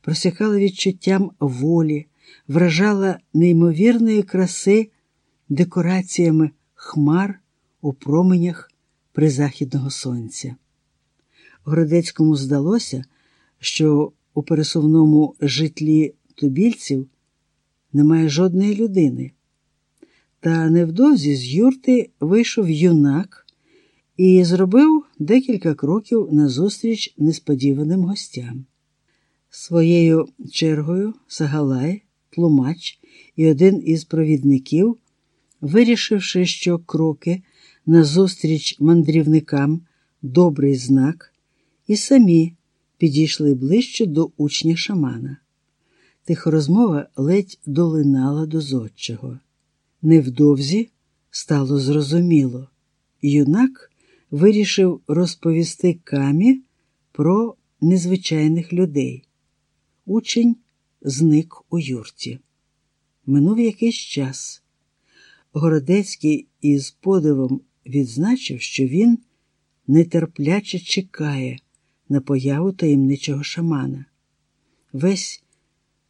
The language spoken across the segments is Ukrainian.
просякала відчуттям волі, вражала неймовірної краси декораціями хмар у променях призахідного сонця. Городецькому здалося, що у пересувному житлі тубільців немає жодної людини. Та невдовзі з юрти вийшов юнак і зробив декілька кроків назустріч несподіваним гостям. Своєю чергою Сагалай, тлумач і один із провідників, вирішивши, що кроки назустріч мандрівникам добрий знак, і самі підійшли ближче до учня шамана. Тиха розмова ледь долинала до зодчого. Невдовзі стало зрозуміло. Юнак вирішив розповісти камі про незвичайних людей. Учень зник у юрті. Минув якийсь час. Городецький із подивом відзначив, що він нетерпляче чекає на появу таємничого шамана. Весь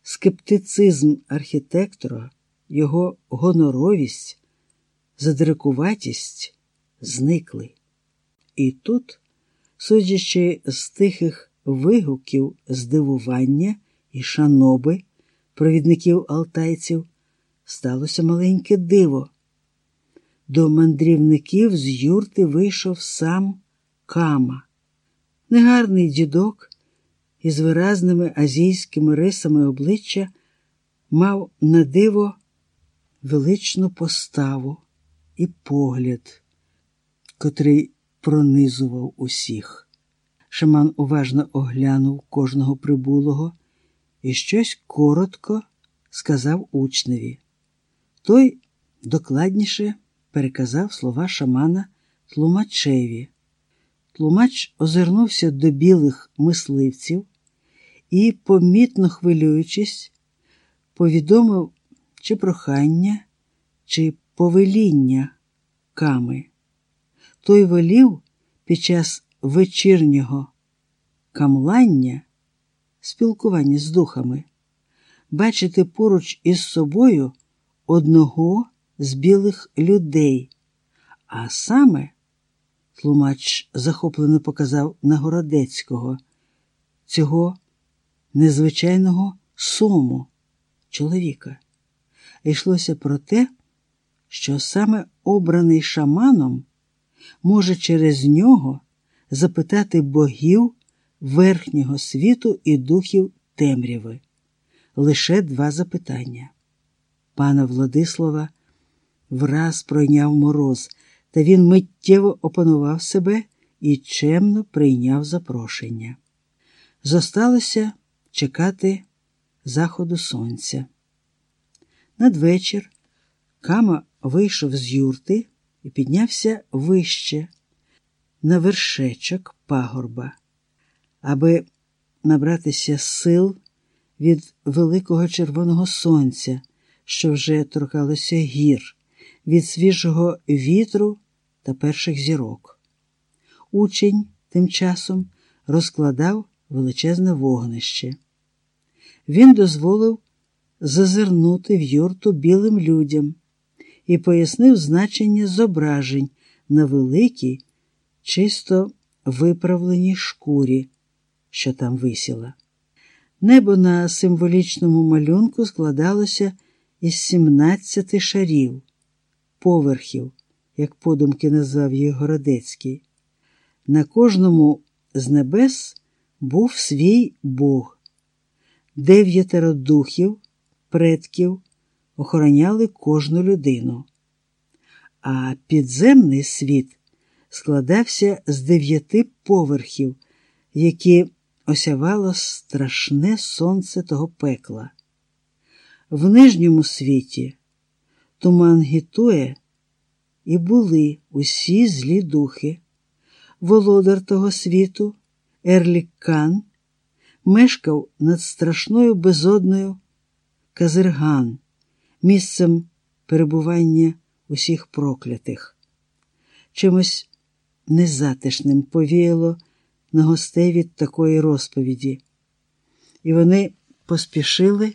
скептицизм архітектора, його гоноровість, задрикуватість зникли. І тут, судячи з тихих вигуків здивування і шаноби провідників алтайців, сталося маленьке диво. До мандрівників з юрти вийшов сам Кама, негарний дідок із виразними азійськими рисами обличчя мав на диво величну поставу і погляд, котрий пронизував усіх. Шаман уважно оглянув кожного прибулого і щось коротко сказав учневі. Той докладніше переказав слова шамана тлумачеві. Тлумач озирнувся до білих мисливців і, помітно хвилюючись, повідомив чи прохання, чи повеління ками. Той волів під час вечірнього камлання, спілкування з духами, бачити поруч із собою одного з білих людей, а саме тлумач захоплено показав на Городецького, цього незвичайного сому чоловіка. Йшлося про те, що саме обраний шаманом може через нього запитати богів верхнього світу і духів темряви. Лише два запитання. Пана Владислава враз пройняв мороз, та він миттєво опанував себе і чемно прийняв запрошення. Зосталося чекати заходу сонця. Надвечір Кама вийшов з юрти і піднявся вище, на вершечок пагорба, аби набратися сил від великого червоного сонця, що вже торкалося гір, від свіжого вітру та перших зірок. Учень тим часом розкладав величезне вогнище. Він дозволив зазирнути в юрту білим людям і пояснив значення зображень на великій, чисто виправленій шкурі, що там висіла. Небо на символічному малюнку складалося із 17 шарів, поверхів, як подумки назвав їх Городецький. На кожному з небес був свій Бог, дев'ятеро духів, предків охороняли кожну людину. А підземний світ складався з дев'яти поверхів, які осявало страшне сонце того пекла. В нижньому світі туман гітує, і були усі злі духи, володар того світу, Ерліккан, мешкав над страшною безодною Казирган, місцем перебування усіх проклятих. Чимось незатишним повіяло на гостей від такої розповіді. і вони поспішили